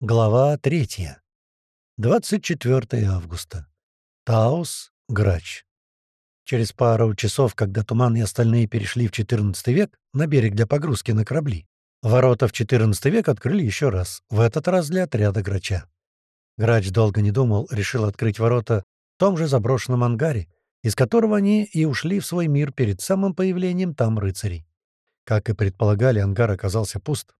Глава 3. 24 августа. Таус, Грач. Через пару часов, когда Туман и остальные перешли в XIV век на берег для погрузки на корабли, ворота в XIV век открыли еще раз, в этот раз для отряда Грача. Грач долго не думал, решил открыть ворота в том же заброшенном ангаре, из которого они и ушли в свой мир перед самым появлением там рыцарей. Как и предполагали, ангар оказался пуст.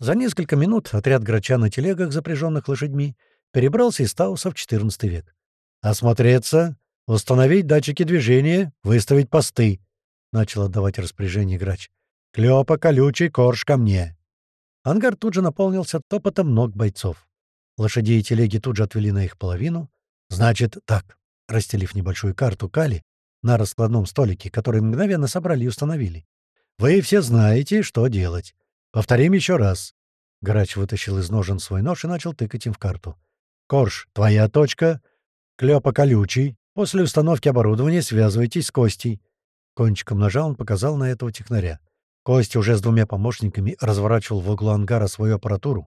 За несколько минут отряд грача на телегах, запряженных лошадьми, перебрался из Тауса в XIV век. «Осмотреться, установить датчики движения, выставить посты», — начал отдавать распоряжение грач. «Клёпа, колючий, корж ко мне». Ангар тут же наполнился топотом ног бойцов. Лошади и телеги тут же отвели на их половину. «Значит, так», — расстелив небольшую карту Кали на раскладном столике, который мгновенно собрали и установили. «Вы все знаете, что делать. Повторим еще раз. Грач вытащил из ножен свой нож и начал тыкать им в карту. «Корж, твоя точка. Клёпа колючий. После установки оборудования связывайтесь с Костей». Кончиком ножа он показал на этого технаря. Костя уже с двумя помощниками разворачивал в углу ангара свою аппаратуру.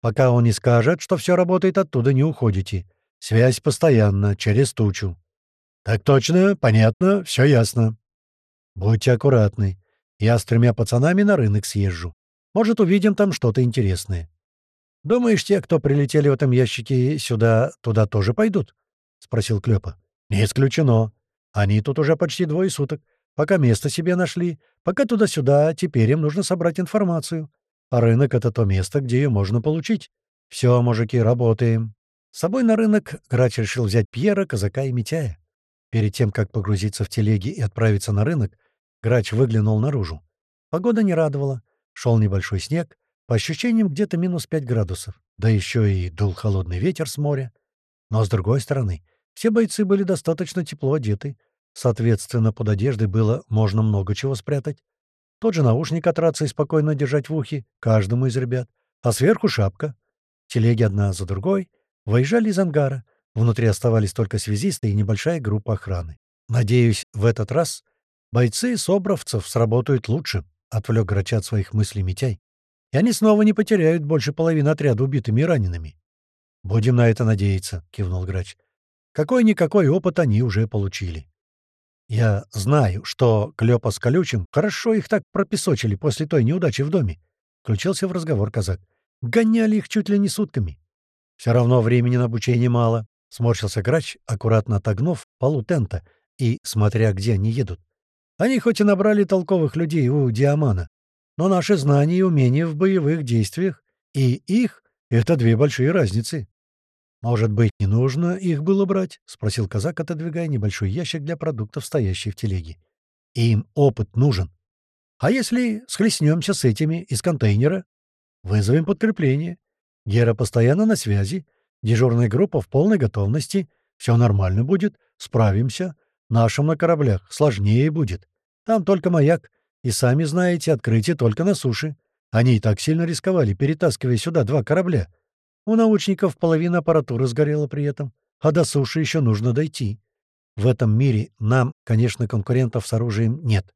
«Пока он не скажет, что все работает, оттуда не уходите. Связь постоянно, через тучу». «Так точно, понятно, все ясно». «Будьте аккуратны. Я с тремя пацанами на рынок съезжу. Может, увидим там что-то интересное. Думаешь, те, кто прилетели в этом ящике сюда, туда тоже пойдут? — спросил Клёпа. — Не исключено. Они тут уже почти двое суток. Пока место себе нашли, пока туда-сюда, теперь им нужно собрать информацию. А рынок — это то место, где ее можно получить. Все, мужики, работаем. С собой на рынок Грач решил взять Пьера, Казака и Митяя. Перед тем, как погрузиться в телеги и отправиться на рынок, Грач выглянул наружу. Погода не радовала. Шел небольшой снег, по ощущениям где-то минус 5 градусов, да еще и дул холодный ветер с моря. Но, с другой стороны, все бойцы были достаточно тепло одеты, соответственно, под одеждой было можно много чего спрятать. Тот же наушник от рации спокойно держать в ухе каждому из ребят, а сверху шапка. Телеги одна за другой выезжали из ангара, внутри оставались только связисты и небольшая группа охраны. Надеюсь, в этот раз бойцы собровцев сработают лучше, — отвлек грача от своих мыслей Митяй. «И они снова не потеряют больше половины отряда убитыми и ранеными». «Будем на это надеяться», — кивнул грач. «Какой-никакой опыт они уже получили». «Я знаю, что Клёпа с Колючим хорошо их так пропесочили после той неудачи в доме», — включился в разговор казак. «Гоняли их чуть ли не сутками». «Все равно времени на обучение мало», — сморщился грач, аккуратно отогнув полу тента и смотря, где они едут. Они хоть и набрали толковых людей у Диамана, но наши знания и умения в боевых действиях и их — это две большие разницы. «Может быть, не нужно их было брать?» — спросил казак, отодвигая небольшой ящик для продуктов, стоящий в телеге. «Им опыт нужен. А если схлестнемся с этими из контейнера? Вызовем подкрепление. Гера постоянно на связи. Дежурная группа в полной готовности. Все нормально будет. Справимся. Нашим на кораблях сложнее будет. Там только маяк. И сами знаете, открытие только на суше. Они и так сильно рисковали, перетаскивая сюда два корабля. У научников половина аппаратуры сгорела при этом, а до суши еще нужно дойти. В этом мире нам, конечно, конкурентов с оружием нет.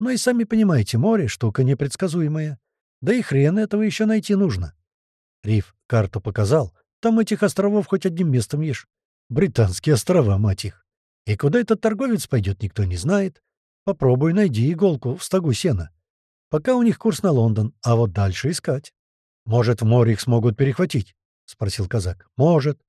Но и сами понимаете, море — штука непредсказуемая. Да и хрен этого еще найти нужно. Риф карту показал. Там этих островов хоть одним местом ешь. Британские острова, мать их. И куда этот торговец пойдет, никто не знает. Попробуй найди иголку в стогу сена. Пока у них курс на Лондон, а вот дальше искать. Может, в море их смогут перехватить? — спросил казак. Может.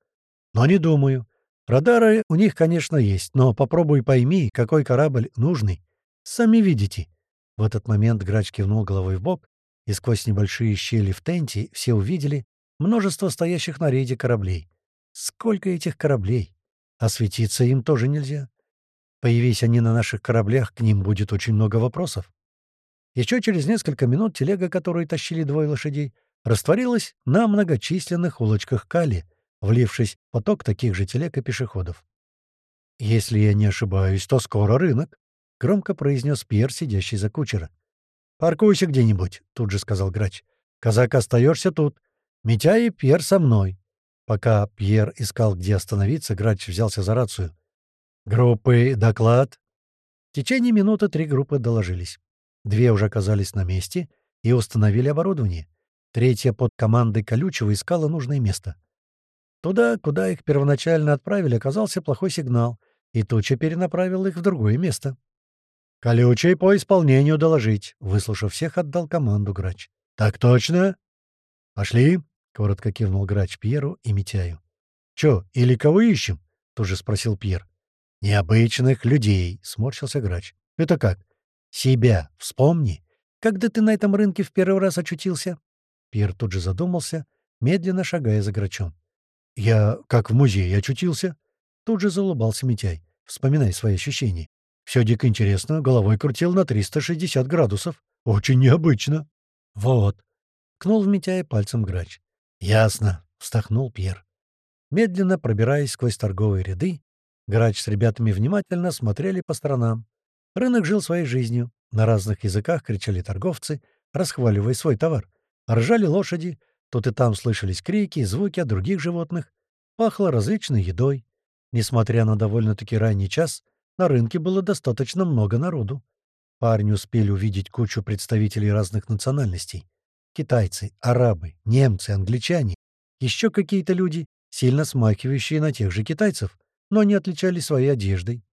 Но не думаю. Радары у них, конечно, есть, но попробуй пойми, какой корабль нужный. Сами видите. В этот момент грач кивнул головой в бок, и сквозь небольшие щели в тенте все увидели множество стоящих на рейде кораблей. Сколько этих кораблей! Осветиться им тоже нельзя. Появись они на наших кораблях, к ним будет очень много вопросов. Еще через несколько минут телега, которую тащили двое лошадей, растворилась на многочисленных улочках Кали, влившись в поток таких же телег и пешеходов. «Если я не ошибаюсь, то скоро рынок», — громко произнес Пьер, сидящий за кучера. «Паркуйся где-нибудь», — тут же сказал грач. «Казак, остаешься тут. Митя и Пьер со мной. Пока Пьер искал, где остановиться, Грач взялся за рацию. «Группы, доклад». В течение минуты три группы доложились. Две уже оказались на месте и установили оборудование. Третья под командой Колючего искала нужное место. Туда, куда их первоначально отправили, оказался плохой сигнал, и Туча перенаправил их в другое место. «Колючий по исполнению доложить», — выслушав всех, отдал команду Грач. «Так точно?» «Пошли», — коротко кивнул Грач Пьеру и Митяю. «Чё, или кого ищем?» — тут же спросил Пьер. «Необычных людей», — сморщился Грач. «Это как?» «Себя вспомни. Когда ты на этом рынке в первый раз очутился?» Пьер тут же задумался, медленно шагая за Грачом. «Я как в музее очутился?» Тут же залыбался Митяй, вспоминая свои ощущения. Все дико интересно, головой крутил на 360 градусов. Очень необычно. Вот. Кнул в Митяя пальцем грач. Ясно, вздохнул Пьер. Медленно пробираясь сквозь торговые ряды, грач с ребятами внимательно смотрели по сторонам. Рынок жил своей жизнью. На разных языках кричали торговцы, расхваливая свой товар. Ржали лошади, тут и там слышались крики и звуки от других животных. Пахло различной едой. Несмотря на довольно-таки ранний час, на рынке было достаточно много народу. Парни успели увидеть кучу представителей разных национальностей. Китайцы, арабы, немцы, англичане. Еще какие-то люди, сильно смахивающие на тех же китайцев, но не отличались своей одеждой.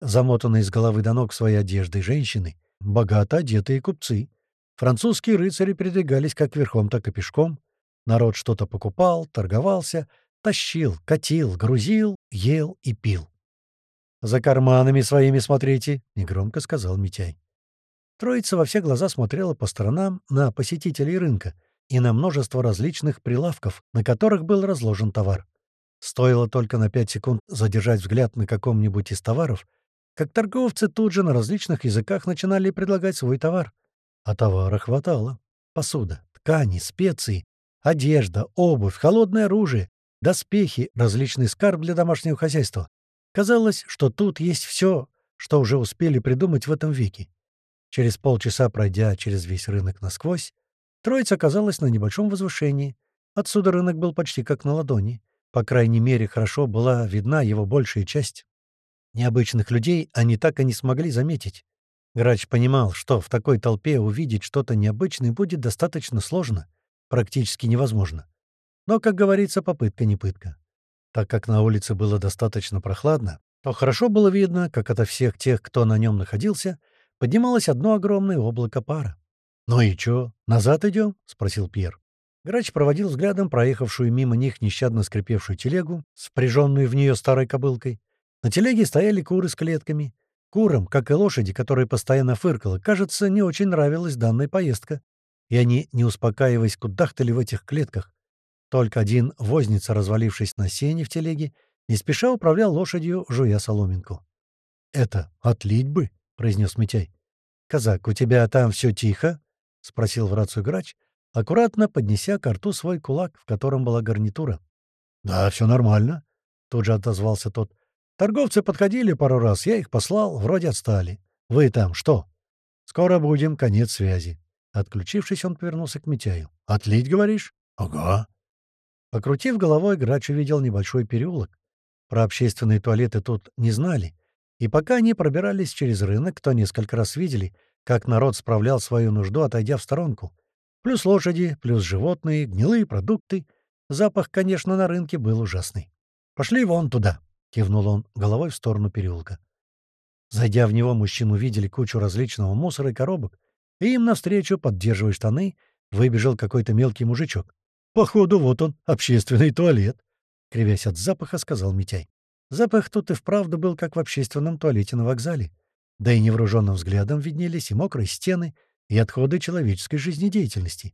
Замотанные с головы до ног своей одеждой женщины, богато одетые купцы. Французские рыцари передвигались как верхом, так и пешком. Народ что-то покупал, торговался, тащил, катил, грузил, ел и пил. «За карманами своими смотрите», — негромко сказал Митяй. Троица во все глаза смотрела по сторонам на посетителей рынка и на множество различных прилавков, на которых был разложен товар. Стоило только на пять секунд задержать взгляд на каком-нибудь из товаров, как торговцы тут же на различных языках начинали предлагать свой товар. А товара хватало. Посуда, ткани, специи, одежда, обувь, холодное оружие, доспехи, различный скарб для домашнего хозяйства. Казалось, что тут есть все, что уже успели придумать в этом веке. Через полчаса, пройдя через весь рынок насквозь, троица оказалась на небольшом возвышении. Отсюда рынок был почти как на ладони. По крайней мере, хорошо была видна его большая часть. Необычных людей они так и не смогли заметить. Грач понимал, что в такой толпе увидеть что-то необычное будет достаточно сложно, практически невозможно. Но, как говорится, попытка не пытка. Так как на улице было достаточно прохладно, то хорошо было видно, как ото всех тех, кто на нем находился, поднималось одно огромное облако пара. «Ну и чё, назад идем?» — спросил Пьер. Грач проводил взглядом проехавшую мимо них нещадно скрипевшую телегу, спряженную в нее старой кобылкой. На телеге стояли куры с клетками. Курам, как и лошади, которая постоянно фыркала, кажется, не очень нравилась данная поездка. И они, не успокаиваясь, кудахтали в этих клетках, только один возница, развалившись на сене в телеге, не спеша управлял лошадью, жуя соломинку. «Это отлить бы», — произнес Митяй. «Казак, у тебя там все тихо?» — спросил в рацию грач, аккуратно поднеся к рту свой кулак, в котором была гарнитура. «Да, все нормально», — тут же отозвался тот. «Торговцы подходили пару раз, я их послал, вроде отстали. Вы там что?» «Скоро будем, конец связи». Отключившись, он повернулся к Митяю. «Отлить, говоришь?» «Ага». Покрутив головой, грач увидел небольшой переулок. Про общественные туалеты тут не знали. И пока они пробирались через рынок, то несколько раз видели, как народ справлял свою нужду, отойдя в сторонку. Плюс лошади, плюс животные, гнилые продукты. Запах, конечно, на рынке был ужасный. «Пошли вон туда», — кивнул он головой в сторону переулка. Зайдя в него, мужчины увидели кучу различного мусора и коробок, и им навстречу, поддерживая штаны, выбежал какой-то мелкий мужичок. «Походу, вот он, общественный туалет», — кривясь от запаха, сказал Митяй. Запах тут и вправду был, как в общественном туалете на вокзале. Да и невооруженным взглядом виднелись и мокрые стены, и отходы человеческой жизнедеятельности.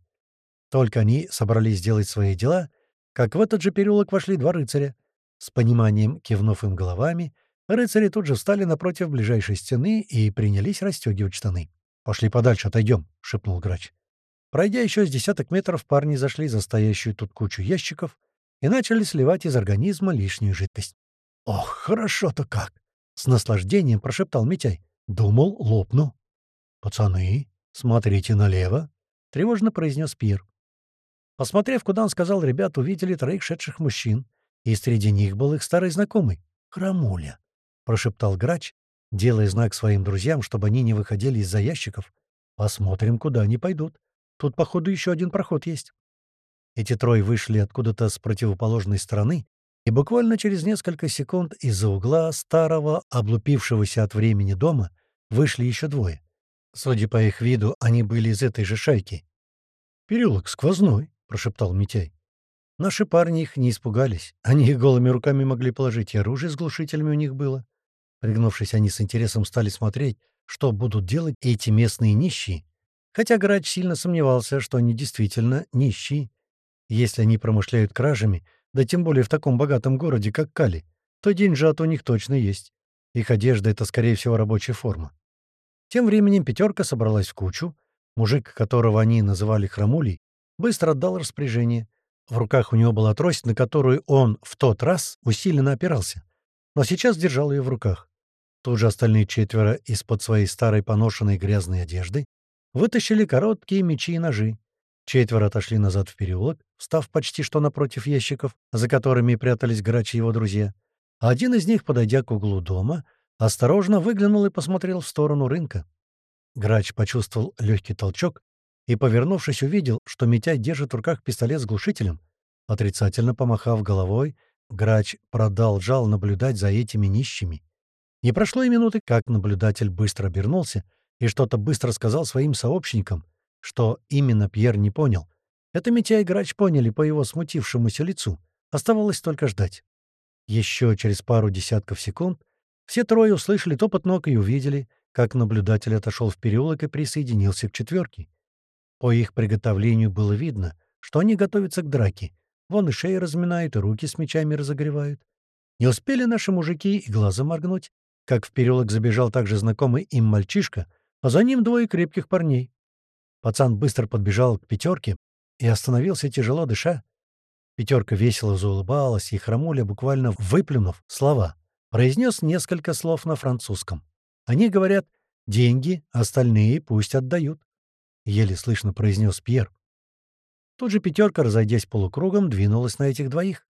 Только они собрались сделать свои дела, как в этот же переулок вошли два рыцаря. С пониманием кивнув им головами, рыцари тут же встали напротив ближайшей стены и принялись расстегивать штаны. «Пошли подальше, отойдем», — шепнул грач. Пройдя еще с десяток метров, парни зашли за стоящую тут кучу ящиков и начали сливать из организма лишнюю жидкость. «Ох, хорошо-то как!» — с наслаждением прошептал Митяй. «Думал, лопну». «Пацаны, смотрите налево», — тревожно произнес Пир. Посмотрев, куда он сказал, ребят увидели троих шедших мужчин, и среди них был их старый знакомый — Храмуля, — прошептал грач, делая знак своим друзьям, чтобы они не выходили из-за ящиков. «Посмотрим, куда они пойдут. Тут, походу, еще один проход есть. Эти трое вышли откуда-то с противоположной стороны, и буквально через несколько секунд из-за угла старого, облупившегося от времени дома, вышли еще двое. Судя по их виду, они были из этой же шайки. «Переулок сквозной», — прошептал Митяй. Наши парни их не испугались. Они их голыми руками могли положить, и оружие с глушителями у них было. Пригнувшись, они с интересом стали смотреть, что будут делать эти местные нищие. Хотя Грач сильно сомневался, что они действительно нищие. Если они промышляют кражами, да тем более в таком богатом городе, как Кали, то деньжат у них точно есть. Их одежда — это, скорее всего, рабочая форма. Тем временем пятерка собралась в кучу. Мужик, которого они называли Храмулей, быстро отдал распоряжение. В руках у него была трость, на которую он в тот раз усиленно опирался, но сейчас держал ее в руках. Тут же остальные четверо из-под своей старой поношенной грязной одежды вытащили короткие мечи и ножи. Четверо отошли назад в переулок, встав почти что напротив ящиков, за которыми прятались грач и его друзья. Один из них, подойдя к углу дома, осторожно выглянул и посмотрел в сторону рынка. Грач почувствовал легкий толчок и, повернувшись, увидел, что Митяй держит в руках пистолет с глушителем. Отрицательно помахав головой, Грач продолжал наблюдать за этими нищими. Не прошло и минуты, как наблюдатель быстро обернулся и что-то быстро сказал своим сообщникам, что именно Пьер не понял. Это Митя и Грач поняли по его смутившемуся лицу. Оставалось только ждать. Еще через пару десятков секунд все трое услышали топот ног и увидели, как наблюдатель отошел в переулок и присоединился к четверке. По их приготовлению было видно, что они готовятся к драке. Вон и шеи разминают, и руки с мечами разогревают. Не успели наши мужики и глаза моргнуть, как в переулок забежал также знакомый им мальчишка, а за ним двое крепких парней. Пацан быстро подбежал к пятерке и остановился, тяжело дыша. Пятерка весело заулыбалась, и Храмуля, буквально выплюнув слова, произнес несколько слов на французском. Они говорят «деньги, остальные пусть отдают». — еле слышно произнес Пьер. Тут же пятерка, разойдясь полукругом, двинулась на этих двоих.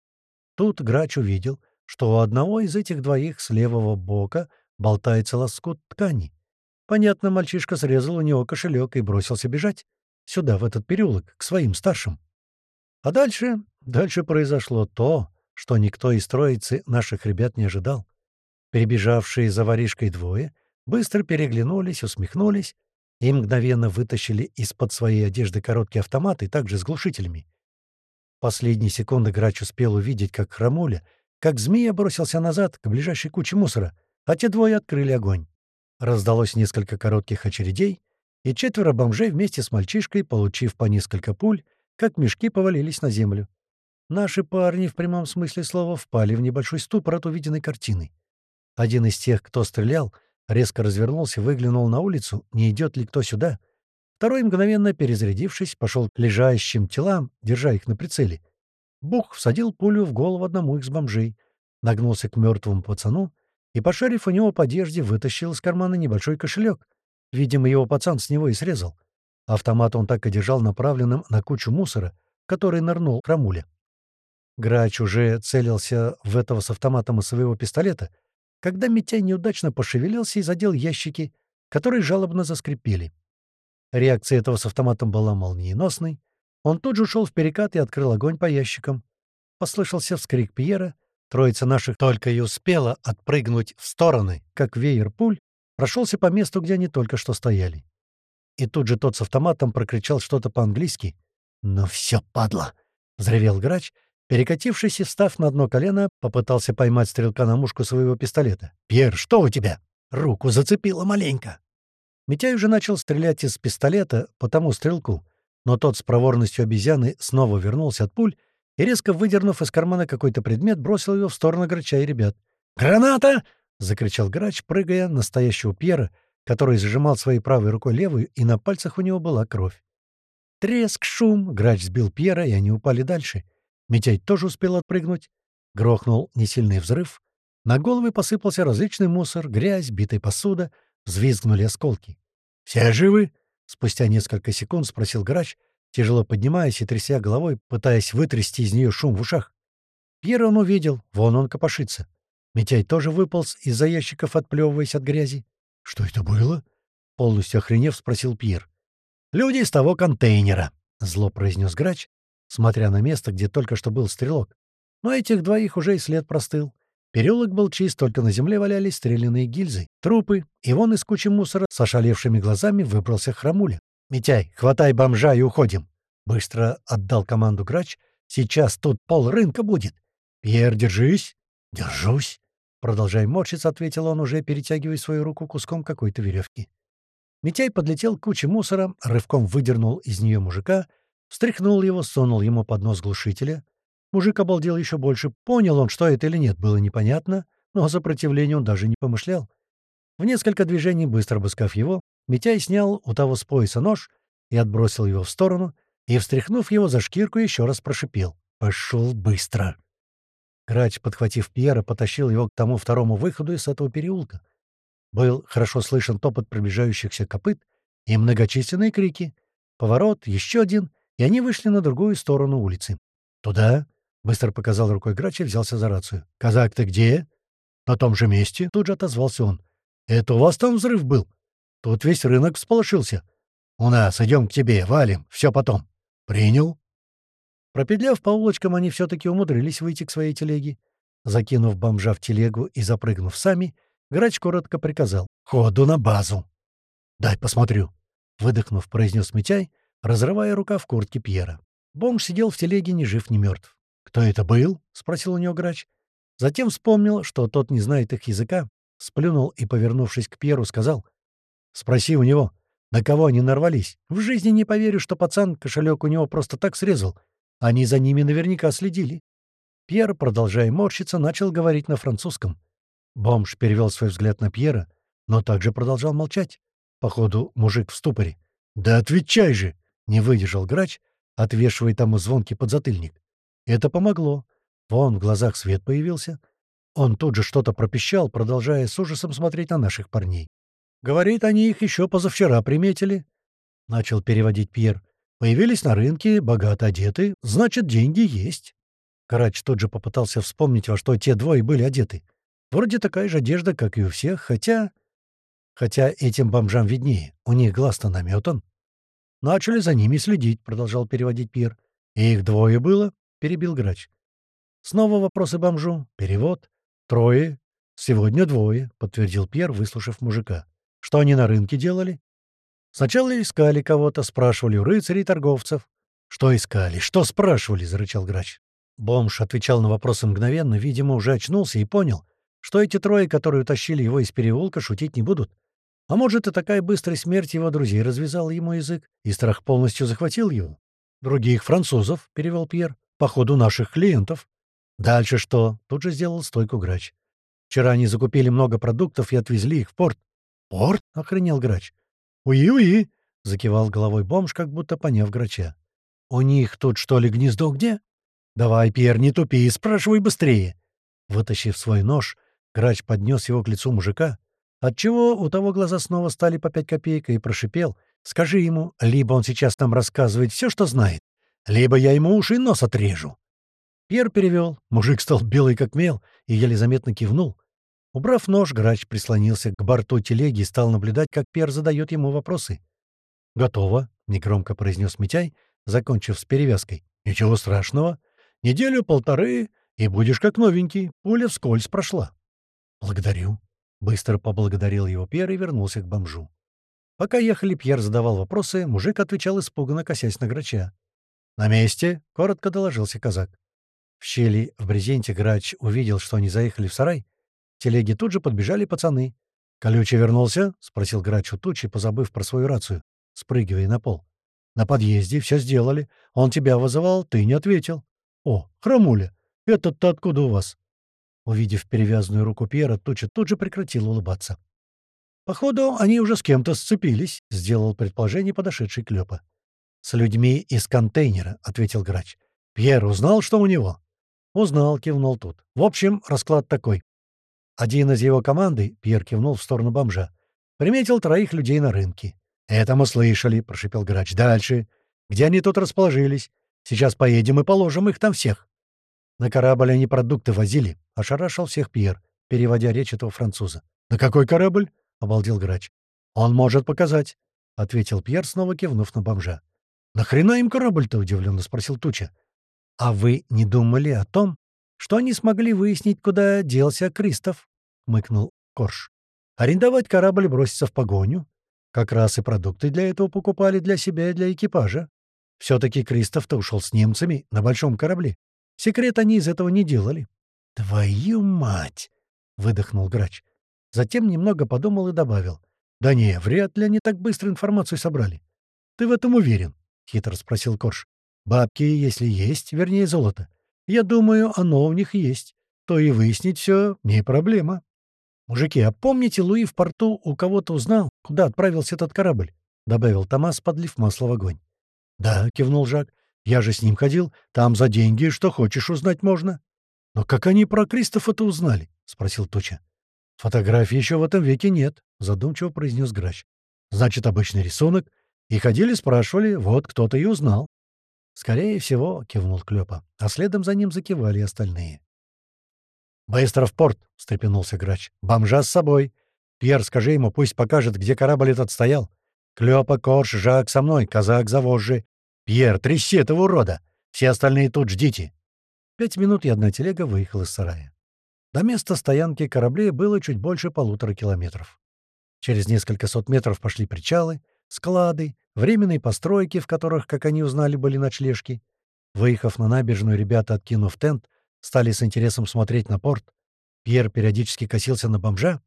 Тут Грач увидел, что у одного из этих двоих с левого бока болтается лоскут ткани. Понятно, мальчишка срезал у него кошелек и бросился бежать. Сюда, в этот переулок, к своим старшим. А дальше... Дальше произошло то, что никто из троицы наших ребят не ожидал. Перебежавшие за воришкой двое быстро переглянулись, усмехнулись и мгновенно вытащили из-под своей одежды короткие автоматы, также с глушителями. Последние секунды грач успел увидеть, как хромуля, как змея бросился назад к ближайшей куче мусора, а те двое открыли огонь. Раздалось несколько коротких очередей, и четверо бомжей вместе с мальчишкой, получив по несколько пуль, как мешки повалились на землю. Наши парни в прямом смысле слова впали в небольшой ступор от увиденной картины. Один из тех, кто стрелял, резко развернулся, выглянул на улицу, не идет ли кто сюда. Второй, мгновенно перезарядившись, пошел к лежащим телам, держа их на прицеле. Бух всадил пулю в голову одному из бомжей, нагнулся к мертвому пацану и, пошарив у него по одежде, вытащил из кармана небольшой кошелек. Видимо, его пацан с него и срезал. Автомат он так и держал направленным на кучу мусора, который нырнул к Рамуле. Грач уже целился в этого с автоматом из своего пистолета — когда Митяй неудачно пошевелился и задел ящики, которые жалобно заскрипели. Реакция этого с автоматом была молниеносной. Он тут же ушел в перекат и открыл огонь по ящикам. Послышался вскрик Пьера. Троица наших только и успела отпрыгнуть в стороны, как веер пуль прошелся по месту, где они только что стояли. И тут же тот с автоматом прокричал что-то по-английски. «Ну все, падла!» — взревел грач — Перекатившись и встав на одно колено, попытался поймать стрелка на мушку своего пистолета. «Пьер, что у тебя?» «Руку зацепило маленько». Митяй уже начал стрелять из пистолета по тому стрелку, но тот с проворностью обезьяны снова вернулся от пуль и, резко выдернув из кармана какой-то предмет, бросил его в сторону Грача и ребят. «Граната!» — закричал Грач, прыгая настоящего Пьера, который зажимал своей правой рукой левую, и на пальцах у него была кровь. Треск, шум, Грач сбил Пьера, и они упали дальше — Митяй тоже успел отпрыгнуть. Грохнул несильный взрыв. На головы посыпался различный мусор, грязь, битая посуда. Взвизгнули осколки. «Все живы?» — спустя несколько секунд спросил грач, тяжело поднимаясь и тряся головой, пытаясь вытрясти из нее шум в ушах. Пьера он увидел, вон он копошится. Митяй тоже выполз из-за ящиков, отплевываясь от грязи. «Что это было?» — полностью охренев, спросил Пьер. «Люди из того контейнера», — зло произнес грач, смотря на место, где только что был стрелок. Но этих двоих уже и след простыл. Переулок был чист, только на земле валялись стрелянные гильзы, трупы, и вон из кучи мусора с ошалевшими глазами выбрался храмуля. «Митяй, хватай бомжа и уходим!» Быстро отдал команду грач. «Сейчас тут пол рынка будет!» «Пьер, держись!» «Держусь!» Продолжай морщиться, ответил он, уже перетягивая свою руку куском какой-то веревки. Митяй подлетел к куче мусора, рывком выдернул из нее мужика, встряхнул его, сунул ему под нос глушителя. Мужик обалдел еще больше. Понял он, что это или нет, было непонятно, но о сопротивлении он даже не помышлял. В несколько движений, быстро обыскав его, Митяй снял у того с пояса нож и отбросил его в сторону, и, встряхнув его за шкирку, еще раз прошипел. «Пошел быстро!» Грач, подхватив Пьера, потащил его к тому второму выходу из этого переулка. Был хорошо слышен топот приближающихся копыт и многочисленные крики. Поворот, еще один, и они вышли на другую сторону улицы. «Туда?» — быстро показал рукой Грач и взялся за рацию. «Казак, ты где?» «На том же месте», — тут же отозвался он. «Это у вас там взрыв был?» «Тут весь рынок всполошился». «У нас, идем к тебе, валим, все потом». «Принял». Пропетляв по улочкам, они все-таки умудрились выйти к своей телеге. Закинув бомжа в телегу и запрыгнув сами, Грач коротко приказал «Ходу на базу!» «Дай посмотрю!» — выдохнув, произнес Митяй, разрывая рука в куртке Пьера. Бомж сидел в телеге ни жив, ни мертв. «Кто это был?» — спросил у него Грач. Затем вспомнил, что тот не знает их языка, сплюнул и, повернувшись к Пьеру, сказал «Спроси у него, на кого они нарвались. В жизни не поверю, что пацан кошелек у него просто так срезал. Они за ними наверняка следили». Пьер, продолжая морщиться, начал говорить на французском. Бомж перевел свой взгляд на Пьера, но также продолжал молчать. Походу, мужик в ступоре. «Да отвечай же!» — не выдержал грач, отвешивая тому звонкий подзатыльник. Это помогло. Вон в глазах свет появился. Он тут же что-то пропищал, продолжая с ужасом смотреть на наших парней. «Говорит, они их еще позавчера приметили», — начал переводить Пьер. «Появились на рынке, богато одеты, значит, деньги есть». Грач тут же попытался вспомнить, во что те двое были одеты. Вроде такая же одежда, как и у всех, хотя... Хотя этим бомжам виднее, у них глаз-то наметан. «Начали за ними следить», — продолжал переводить Пьер. «И их двое было», — перебил грач. Снова вопросы бомжу. Перевод. «Трое. Сегодня двое», — подтвердил Пьер, выслушав мужика. «Что они на рынке делали?» «Сначала искали кого-то, спрашивали у рыцарей и торговцев». «Что искали? Что спрашивали?» — зарычал грач. Бомж отвечал на вопросы мгновенно, видимо, уже очнулся и понял, что эти трое, которые утащили его из переулка, шутить не будут. А может, и такая быстрая смерть его друзей развязала ему язык, и страх полностью захватил его. «Других французов», — перевел Пьер, — «походу наших клиентов». «Дальше что?» — тут же сделал стойку грач. «Вчера они закупили много продуктов и отвезли их в порт». «Порт?» — охренел грач. «Уи-уи!» — закивал головой бомж, как будто поняв грача. «У них тут, что ли, гнездо где?» «Давай, Пьер, не тупи, спрашивай быстрее!» Вытащив свой нож, Грач поднес его к лицу мужика, отчего у того глаза снова стали по пять копеек, и прошипел. «Скажи ему, либо он сейчас нам рассказывает все, что знает, либо я ему уши и нос отрежу». Пьер перевел. Мужик стал белый как мел и еле заметно кивнул. Убрав нож, грач прислонился к борту телеги и стал наблюдать, как Пьер задает ему вопросы. «Готово», — негромко произнес Митяй, закончив с перевязкой. «Ничего страшного. Неделю-полторы, и будешь как новенький. Пуля вскользь прошла». «Благодарю». Быстро поблагодарил его Пьер и вернулся к бомжу. Пока ехали, Пьер задавал вопросы, мужик отвечал испуганно, косясь на грача. «На месте», — коротко доложился казак. В щели в брезенте грач увидел, что они заехали в сарай. Телеге тут же подбежали пацаны. «Колючий вернулся?» — спросил грач у тучи, позабыв про свою рацию, спрыгивая на пол. «На подъезде, все сделали. Он тебя вызывал, ты не ответил». «О, хромуля, этот-то откуда у вас?» Увидев перевязанную руку Пьера, Туча тут же прекратил улыбаться. «Походу, они уже с кем-то сцепились», — сделал предположение подошедший Клёпа. «С людьми из контейнера», — ответил грач. «Пьер узнал, что у него?» «Узнал», — кивнул тут. «В общем, расклад такой. Один из его команды, — Пьер кивнул в сторону бомжа, — приметил троих людей на рынке. «Это мы слышали», — прошипел грач. «Дальше. Где они тут расположились? Сейчас поедем и положим их там всех». На корабль они продукты возили, — ошарашил всех Пьер, переводя речь этого француза. «На какой корабль?» — обалдел грач. «Он может показать», — ответил Пьер, снова кивнув на бомжа. «Нахрена им корабль-то?» — удивленно спросил Туча. «А вы не думали о том, что они смогли выяснить, куда делся Кристоф?» — мыкнул Корж. «Арендовать корабль и броситься в погоню? Как раз и продукты для этого покупали для себя и для экипажа. Все-таки Кристоф-то ушел с немцами на большом корабле. Секрет они из этого не делали». «Твою мать!» — выдохнул грач. Затем немного подумал и добавил. «Да не, вряд ли они так быстро информацию собрали. Ты в этом уверен?» — хитро спросил Корж. «Бабки, если есть, вернее, золото. Я думаю, оно у них есть. То и выяснить все не проблема». «Мужики, а помните, Луи в порту у кого-то узнал, куда отправился этот корабль?» — добавил Томас, подлив масло в огонь. «Да», — кивнул Жак. «Я же с ним ходил. Там за деньги что хочешь узнать можно». «Но как они про Кристофа-то узнали?» — спросил Туча. «Фотографий еще в этом веке нет», — задумчиво произнес Грач. «Значит, обычный рисунок. И ходили, спрашивали, вот кто-то и узнал». «Скорее всего», — кивнул Клёпа, а следом за ним закивали остальные. «Быстро в порт!» — встрепенулся Грач. «Бомжа с собой! Пьер, скажи ему, пусть покажет, где корабль этот стоял. Клёпа, Корж, Жак со мной, казак за вожжи. Пьер, тряси этого урода! Все остальные тут ждите!» Пять минут и одна телега выехала из сарая. До места стоянки кораблей было чуть больше полутора километров. Через несколько сот метров пошли причалы, склады, временные постройки, в которых, как они узнали, были ночлежки. Выехав на набережную, ребята, откинув тент, стали с интересом смотреть на порт. Пьер периодически косился на бомжа,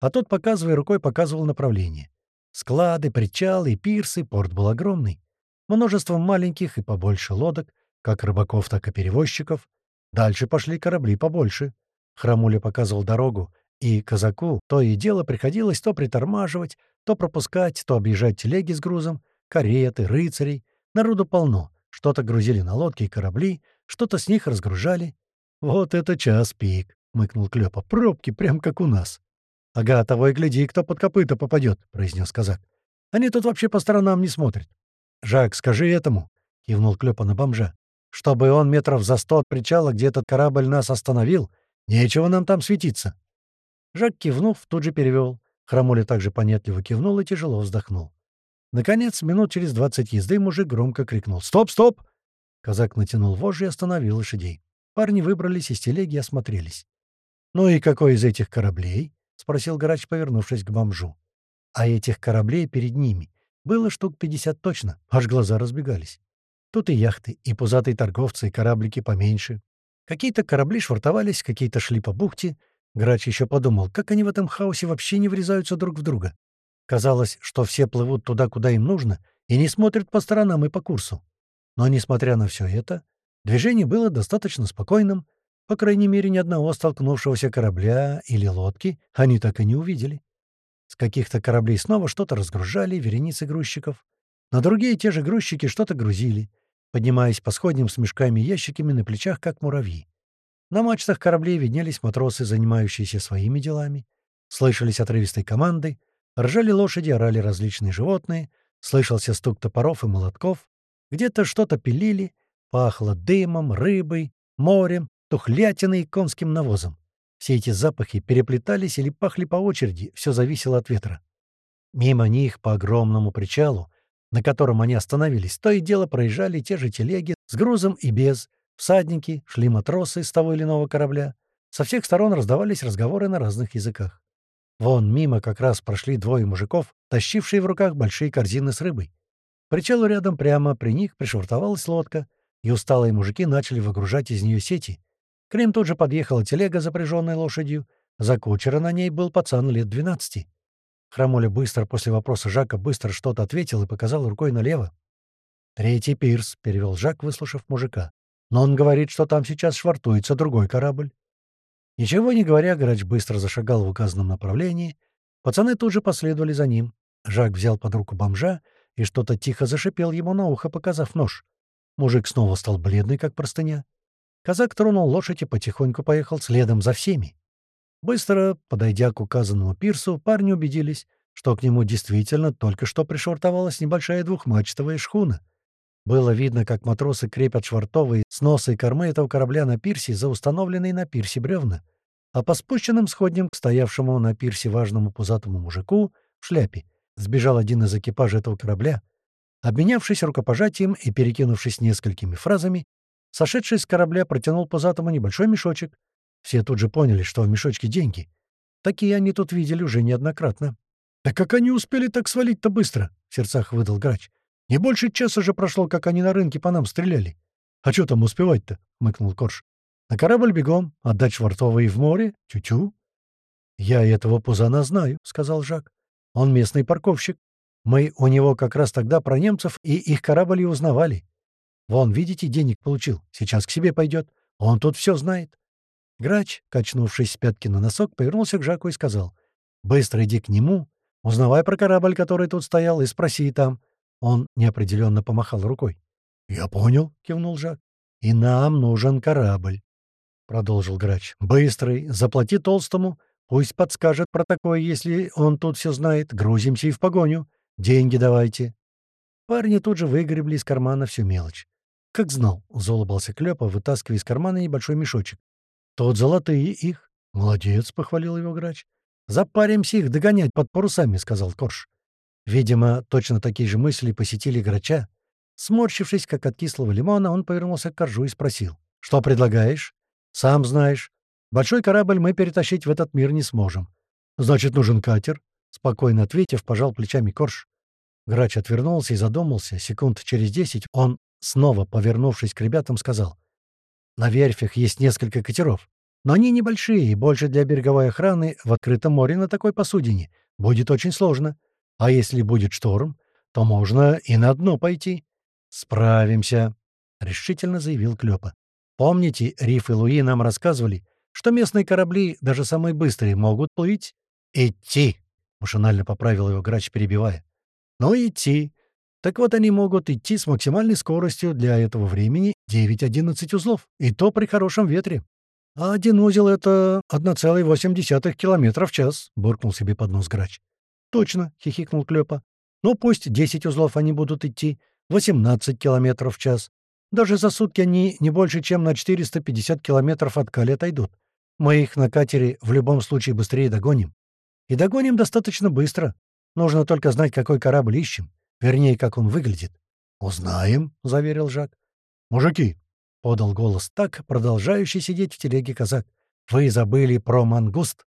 а тот, показывая рукой, показывал направление. Склады, причалы пирсы, порт был огромный. Множество маленьких и побольше лодок, как рыбаков, так и перевозчиков. Дальше пошли корабли побольше — Храмуля показывал дорогу, и казаку то и дело приходилось то притормаживать, то пропускать, то объезжать телеги с грузом, кареты, рыцарей. Народу полно. Что-то грузили на лодки и корабли, что-то с них разгружали. «Вот это час пик!» — мыкнул Клёпа. «Пробки, прям как у нас». «Ага, того и гляди, кто под копыта попадет», — произнес казак. «Они тут вообще по сторонам не смотрят». «Жак, скажи этому», — кивнул Клёпа на бомжа, «чтобы он метров за сто от причала, где этот корабль нас остановил, Нечего нам там светиться. Жак, кивнув, тут же перевел. Храмоля также понятливо кивнул и тяжело вздохнул. Наконец, минут через двадцать езды мужик громко крикнул «Стоп, стоп!». Казак натянул вожжи и остановил лошадей. Парни выбрались из телеги и осмотрелись. «Ну и какой из этих кораблей?» — спросил грач, повернувшись к бомжу. А этих кораблей перед ними было штук пятьдесят точно, аж глаза разбегались. Тут и яхты, и пузатые торговцы, и кораблики поменьше, Какие-то корабли швартовались, какие-то шли по бухте. Грач еще подумал, как они в этом хаосе вообще не врезаются друг в друга. Казалось, что все плывут туда, куда им нужно, и не смотрят по сторонам и по курсу. Но, несмотря на все это, движение было достаточно спокойным, по крайней мере, ни одного столкнувшегося корабля или лодки они так и не увидели. С каких-то кораблей снова что-то разгружали вереницы грузчиков. На другие те же грузчики что-то грузили — поднимаясь по сходням с мешками и ящиками на плечах, как муравьи. На мачтах кораблей виднелись матросы, занимающиеся своими делами. Слышались отрывистые команды, ржали лошади, орали различные животные, слышался стук топоров и молотков. Где-то что-то пилили, пахло дымом, рыбой, морем, тухлятиной и конским навозом. Все эти запахи переплетались или пахли по очереди, все зависело от ветра. Мимо них по огромному причалу на котором они остановились, то и дело проезжали те же телеги с грузом и без, всадники, шли матросы с того или иного корабля. Со всех сторон раздавались разговоры на разных языках. Вон мимо как раз прошли двое мужиков, тащившие в руках большие корзины с рыбой. Причалу рядом прямо при них пришвартовалась лодка, и усталые мужики начали выгружать из нее сети. К ним тут же подъехала телега, запряженная лошадью. За кучера на ней был пацан лет двенадцати. Храмоля быстро после вопроса Жака быстро что-то ответил и показал рукой налево. «Третий пирс», — перевел Жак, выслушав мужика. «Но он говорит, что там сейчас швартуется другой корабль». Ничего не говоря, грач быстро зашагал в указанном направлении. Пацаны тут же последовали за ним. Жак взял под руку бомжа и что-то тихо зашипел ему на ухо, показав нож. Мужик снова стал бледный, как простыня. Казак тронул лошадь и потихоньку поехал следом за всеми. Быстро, подойдя к указанному пирсу, парни убедились, что к нему действительно только что пришвартовалась небольшая двухмачтовая шхуна. Было видно, как матросы крепят швартовые с носа и кормы этого корабля на пирсе за установленные на пирсе бревна, а по спущенным сходням к стоявшему на пирсе важному пузатому мужику в шляпе сбежал один из экипажа этого корабля. Обменявшись рукопожатием и перекинувшись несколькими фразами, сошедший с корабля протянул пузатому небольшой мешочек. Все тут же поняли, что в мешочке деньги. Такие они тут видели уже неоднократно. «Да как они успели так свалить-то быстро?» — в сердцах выдал грач. «Не больше часа же прошло, как они на рынке по нам стреляли». «А что там успевать-то?» — мыкнул Корж. «На корабль бегом, отдать швартовые в море, тю-тю». «Я этого пузана знаю», — сказал Жак. «Он местный парковщик. Мы у него как раз тогда про немцев и их корабль и узнавали. Вон, видите, денег получил. Сейчас к себе пойдет. Он тут все знает». Грач, качнувшись с пятки на носок, повернулся к Жаку и сказал. «Быстро иди к нему, Узнавай про корабль, который тут стоял, и спроси там». Он неопределенно помахал рукой. «Я понял», — кивнул Жак. «И нам нужен корабль», — продолжил грач. «Быстрый, заплати толстому, пусть подскажет про такое, если он тут все знает. Грузимся и в погоню. Деньги давайте». Парни тут же выгребли из кармана всю мелочь. «Как знал», — заулыбался Клёпа, вытаскивая из кармана небольшой мешочек. «Тут золотые их». «Молодец», — похвалил его грач. «Запаримся их догонять под парусами», — сказал Корж. Видимо, точно такие же мысли посетили грача. Сморщившись, как от кислого лимона, он повернулся к Коржу и спросил. «Что предлагаешь?» «Сам знаешь. Большой корабль мы перетащить в этот мир не сможем». «Значит, нужен катер?» Спокойно ответив, пожал плечами Корж. Грач отвернулся и задумался. Секунд через десять он, снова повернувшись к ребятам, сказал. «На верфях есть несколько катеров. Но они небольшие, и больше для береговой охраны в открытом море на такой посудине будет очень сложно. А если будет шторм, то можно и на дно пойти. «Справимся», — решительно заявил Клёпа. «Помните, Риф и Луи нам рассказывали, что местные корабли, даже самые быстрые, могут плыть?» «Идти», — машинально поправил его грач, перебивая. «Ну, идти. Так вот, они могут идти с максимальной скоростью для этого времени 9-11 узлов, и то при хорошем ветре. «А один узел — это 1,8 километра в час», — буркнул себе под нос грач. «Точно», — хихикнул Клёпа. «Ну, пусть 10 узлов они будут идти, 18 километров в час. Даже за сутки они не больше, чем на 450 километров от Кали отойдут. Мы их на катере в любом случае быстрее догоним. И догоним достаточно быстро. Нужно только знать, какой корабль ищем. Вернее, как он выглядит». «Узнаем», — заверил Жак. «Мужики, — подал голос так, продолжающий сидеть в телеге казак. «Вы забыли про мангуст?»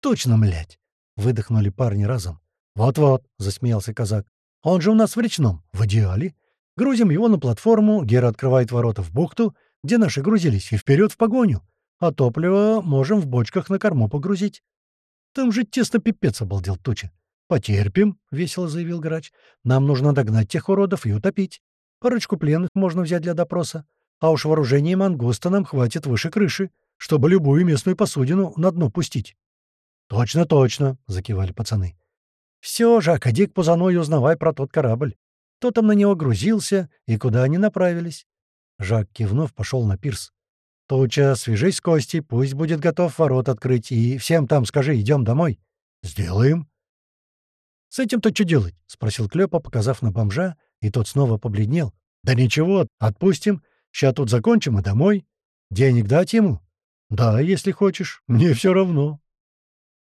«Точно, млять!» — выдохнули парни разом. «Вот-вот», — засмеялся казак. «Он же у нас в речном, в идеале. Грузим его на платформу, Гера открывает ворота в бухту, где наши грузились, и вперед в погоню. А топливо можем в бочках на корму погрузить». «Там же тесно пипец», — обалдел Туча. «Потерпим», — весело заявил грач. «Нам нужно догнать тех уродов и утопить. Парочку пленных можно взять для допроса. А уж вооружения мангуста нам хватит выше крыши, чтобы любую местную посудину на дно пустить. «Точно, точно», — закивали пацаны. «Все, Жак, иди к Пузану и узнавай про тот корабль. Кто там на него грузился и куда они направились?» Жак, кивнув, пошел на пирс. «Туча, свяжись с Костей, пусть будет готов ворот открыть, и всем там скажи, идем домой». «Сделаем». «С этим-то что делать?» — спросил Клёпа, показав на бомжа, и тот снова побледнел. «Да ничего, отпустим. Сейчас тут закончим и домой. Денег дать ему? Да, если хочешь. Мне все равно.